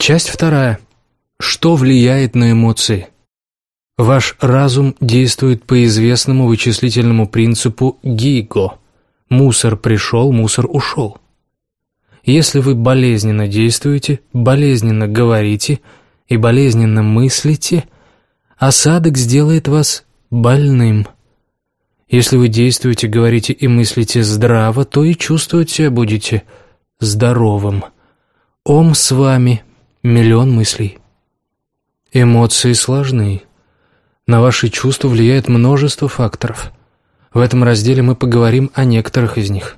Часть вторая. Что влияет на эмоции? Ваш разум действует по известному вычислительному принципу ГИГО. Мусор пришел, мусор ушел. Если вы болезненно действуете, болезненно говорите и болезненно мыслите, осадок сделает вас больным. Если вы действуете, говорите и мыслите здраво, то и чувствовать будете здоровым. Ом с вами, миллион мыслей. Эмоции сложны. На ваши чувства влияет множество факторов. В этом разделе мы поговорим о некоторых из них.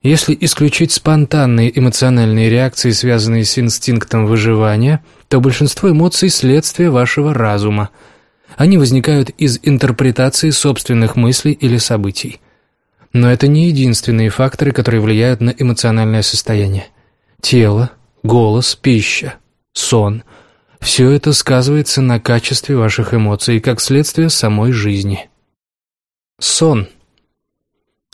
Если исключить спонтанные эмоциональные реакции, связанные с инстинктом выживания, то большинство эмоций – следствие вашего разума. Они возникают из интерпретации собственных мыслей или событий. Но это не единственные факторы, которые влияют на эмоциональное состояние. Тело, голос, пища, сон – все это сказывается на качестве ваших эмоций, как следствие самой жизни. Сон –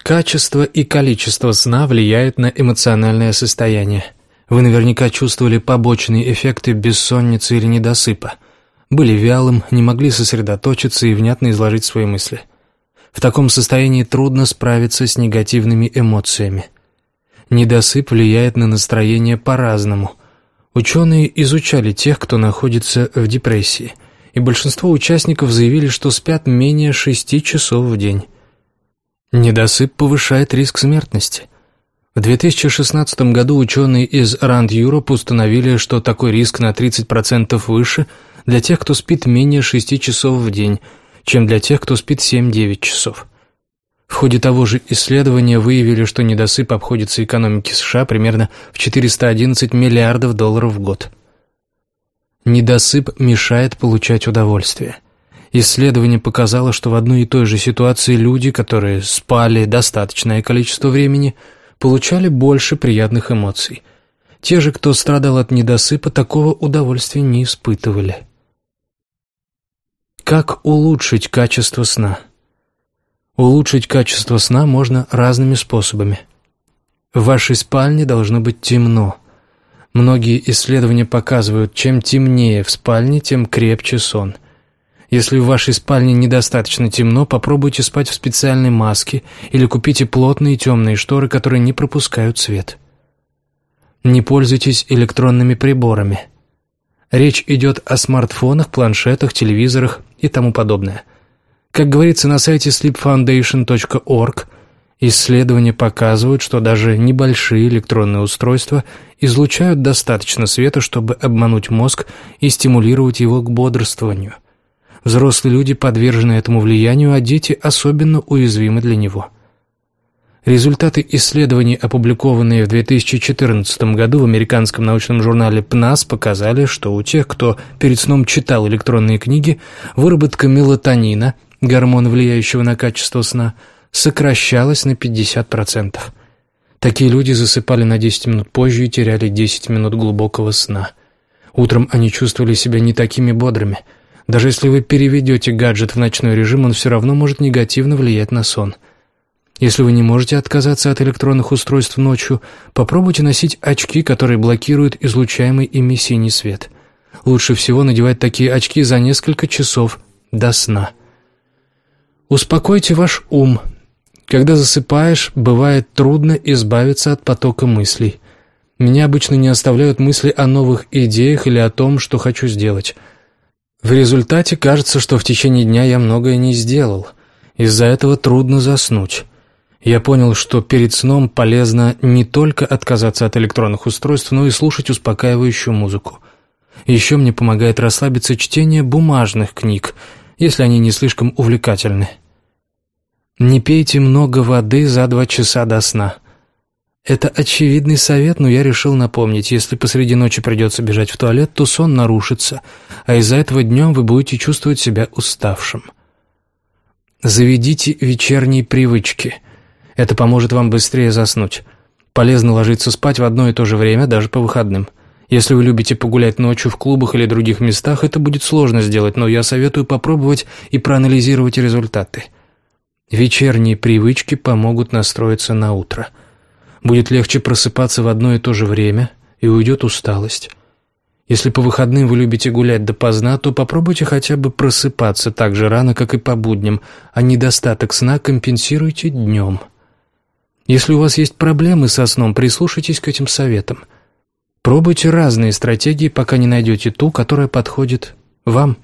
Качество и количество сна влияет на эмоциональное состояние. Вы наверняка чувствовали побочные эффекты бессонницы или недосыпа. Были вялым, не могли сосредоточиться и внятно изложить свои мысли. В таком состоянии трудно справиться с негативными эмоциями. Недосып влияет на настроение по-разному. Ученые изучали тех, кто находится в депрессии, и большинство участников заявили, что спят менее шести часов в день. Недосып повышает риск смертности. В 2016 году ученые из Rand Europe установили, что такой риск на 30% выше для тех, кто спит менее 6 часов в день, чем для тех, кто спит 7-9 часов. В ходе того же исследования выявили, что недосып обходится экономике США примерно в 411 миллиардов долларов в год. Недосып мешает получать удовольствие. Исследование показало, что в одной и той же ситуации люди, которые спали достаточное количество времени, получали больше приятных эмоций. Те же, кто страдал от недосыпа, такого удовольствия не испытывали. Как улучшить качество сна? Улучшить качество сна можно разными способами. В вашей спальне должно быть темно. Многие исследования показывают, чем темнее в спальне, тем крепче сон – если в вашей спальне недостаточно темно, попробуйте спать в специальной маске или купите плотные темные шторы, которые не пропускают свет. Не пользуйтесь электронными приборами. Речь идет о смартфонах, планшетах, телевизорах и тому подобное. Как говорится на сайте sleepfoundation.org, исследования показывают, что даже небольшие электронные устройства излучают достаточно света, чтобы обмануть мозг и стимулировать его к бодрствованию. Взрослые люди подвержены этому влиянию, а дети особенно уязвимы для него. Результаты исследований, опубликованные в 2014 году в американском научном журнале PNAS, показали, что у тех, кто перед сном читал электронные книги, выработка мелатонина, гормона, влияющего на качество сна, сокращалась на 50%. Такие люди засыпали на 10 минут позже и теряли 10 минут глубокого сна. Утром они чувствовали себя не такими бодрыми – даже если вы переведете гаджет в ночной режим, он все равно может негативно влиять на сон. Если вы не можете отказаться от электронных устройств ночью, попробуйте носить очки, которые блокируют излучаемый ими синий свет. Лучше всего надевать такие очки за несколько часов до сна. Успокойте ваш ум. Когда засыпаешь, бывает трудно избавиться от потока мыслей. Меня обычно не оставляют мысли о новых идеях или о том, что хочу сделать – в результате кажется, что в течение дня я многое не сделал. Из-за этого трудно заснуть. Я понял, что перед сном полезно не только отказаться от электронных устройств, но и слушать успокаивающую музыку. Еще мне помогает расслабиться чтение бумажных книг, если они не слишком увлекательны. Не пейте много воды за два часа до сна. Это очевидный совет, но я решил напомнить, если посреди ночи придется бежать в туалет, то сон нарушится, а из-за этого днем вы будете чувствовать себя уставшим. Заведите вечерние привычки. Это поможет вам быстрее заснуть. Полезно ложиться спать в одно и то же время, даже по выходным. Если вы любите погулять ночью в клубах или других местах, это будет сложно сделать, но я советую попробовать и проанализировать результаты. Вечерние привычки помогут настроиться на утро – Будет легче просыпаться в одно и то же время, и уйдет усталость. Если по выходным вы любите гулять допоздна, то попробуйте хотя бы просыпаться так же рано, как и по будням, а недостаток сна компенсируйте днем. Если у вас есть проблемы со сном, прислушайтесь к этим советам. Пробуйте разные стратегии, пока не найдете ту, которая подходит вам.